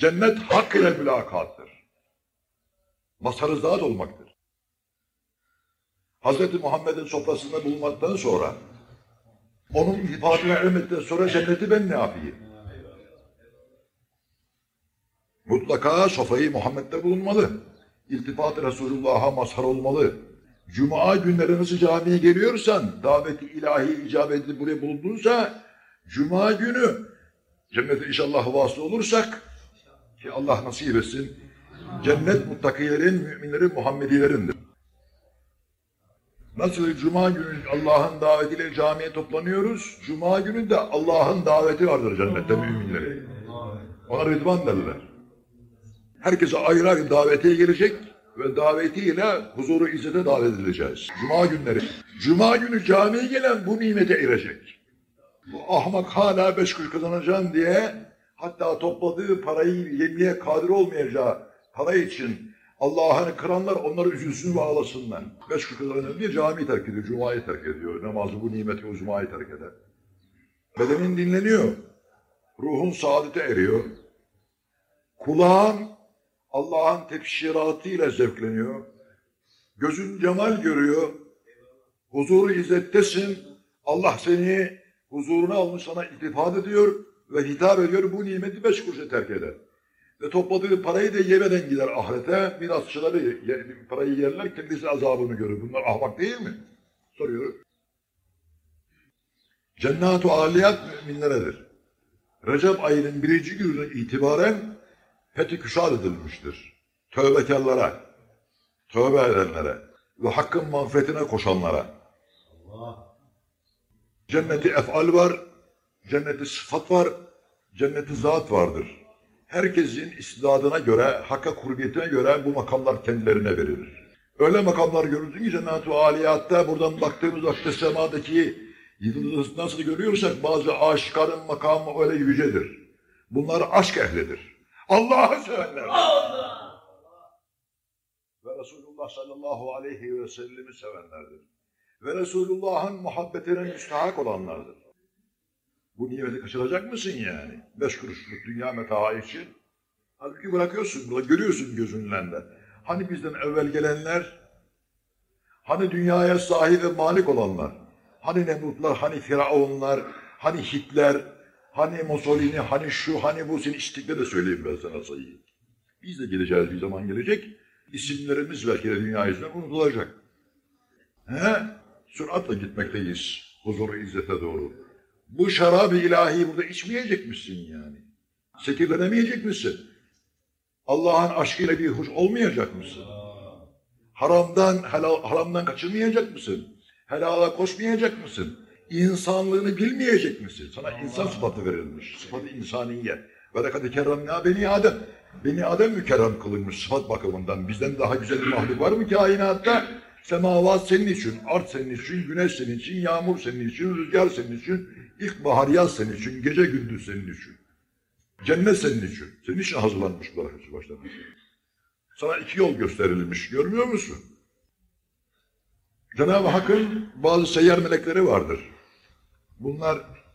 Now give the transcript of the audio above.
Cennet hak ile mülakattır. Mazharı olmaktır. Hz. Muhammed'in sofrasında bulunmaktan sonra onun iltifatına ermekten sonra cenneti ben ne yapayım? Mutlaka sofrayı Muhammed'de bulunmalı. İltifat Resulullah'a mazhar olmalı. Cuma günleri nasıl camiye geliyorsan, daveti ilahi icap edip buraya bulundunsa, Cuma günü cennete inşallah vasıl olursak, ki Allah nasip etsin, cennet muttakilerin, müminlerin, Muhammedilerindir. Nasıl Cuma günü Allah'ın davetiyle camiye toplanıyoruz, Cuma günü de Allah'ın daveti vardır cennette müminleri. Ona rıdvan derler. Herkese ayrı ayrı davetiye gelecek ve davetiyle huzuru izzete davet edileceğiz. Cuma günleri. Cuma günü camiye gelen bu nimete erecek. Bu ahmak hala beş kuruş kazanacağım diye hatta topladığı parayı yemeye kadir olmayacağı para için Allah'ını kıranlar onları üzülsün ve ağlasınlar. Beş kazanacağım diye camiyi terk ediyor, cumayı terk ediyor. Namazı bu nimeti o cumayı terk eder. Bedenin dinleniyor. Ruhun saadete eriyor. Kulağın Allah'ın tefşiratıyla zevkleniyor. Gözün cemal görüyor. Huzuru izzettesin. Allah seni huzuruna almış sana iltifat ediyor ve hitap ediyor. Bu nimeti beş kuruşa terk eder. Ve topladığı parayı da yemeden gider ahirete. Mirasçıları parayı yerler, kendisi azabını görür. Bunlar ahmak değil mi? Soruyorum. Cennet-u aliyat müminleredir. Recep ayının birinci gününe itibaren fethi küşat edilmiştir. Tövbekarlara, tövbe edenlere ve hakkın mağfiretine koşanlara. Cenneti efal var, cenneti sıfat var, cenneti zat vardır. Herkesin istidadına göre, hakka kurbiyetine göre bu makamlar kendilerine verilir. Öyle makamlar görürsün ki cennet-i aliyatta buradan baktığımız vakti semadaki yıldızı nasıl görüyorsak bazı aşıkların makamı öyle yücedir. Bunlar aşk ehlidir. Allah'ı sevenler. Ve Resulullah sallallahu aleyhi ve sellemi sevenlerdir. Ve Resulullah'ın muhabbetine müstahak olanlardır. Bu nimeti kaçıracak mısın yani? Beş kuruşluk dünya metaı için. Halbuki bırakıyorsun, görüyorsun gözünle de. Hani bizden evvel gelenler, hani dünyaya sahip ve malik olanlar, hani Nemrutlar, hani Firavunlar, hani Hitler, hani Mussolini, hani şu, hani bu, seni içtikleri de söyleyeyim ben sana sayayım. Biz de geleceğiz bir zaman gelecek. İsimlerimiz belki de dünya yüzünden unutulacak. He? Süratle gitmekteyiz huzuru izzete doğru. Bu şarabı ilahi burada içmeyecek misin yani? Sekirlenemeyecek misin? Allah'ın aşkıyla bir hoş olmayacak mısın? Haramdan, helal, haramdan kaçırmayacak mısın? Helala koşmayacak mısın? İnsanlığını bilmeyecek misin? Sana insan sıfatı verilmiş. Sıfatı insaniye. Ve lekad kerremna beni Adem. Beni Adem mükerrem kılınmış sıfat bakımından. Bizden daha güzel bir mahluk var mı kainatta? Semavat senin için, art senin için, güneş senin için, yağmur senin için, rüzgar senin için, ilkbahar yaz senin için, gece gündüz senin için. Cennet senin için. Senin için hazırlanmış bunlar hepsi baştan. Sana iki yol gösterilmiş. Görmüyor musun? Cenab-ı Hakk'ın bazı seyyar melekleri vardır. Bunlar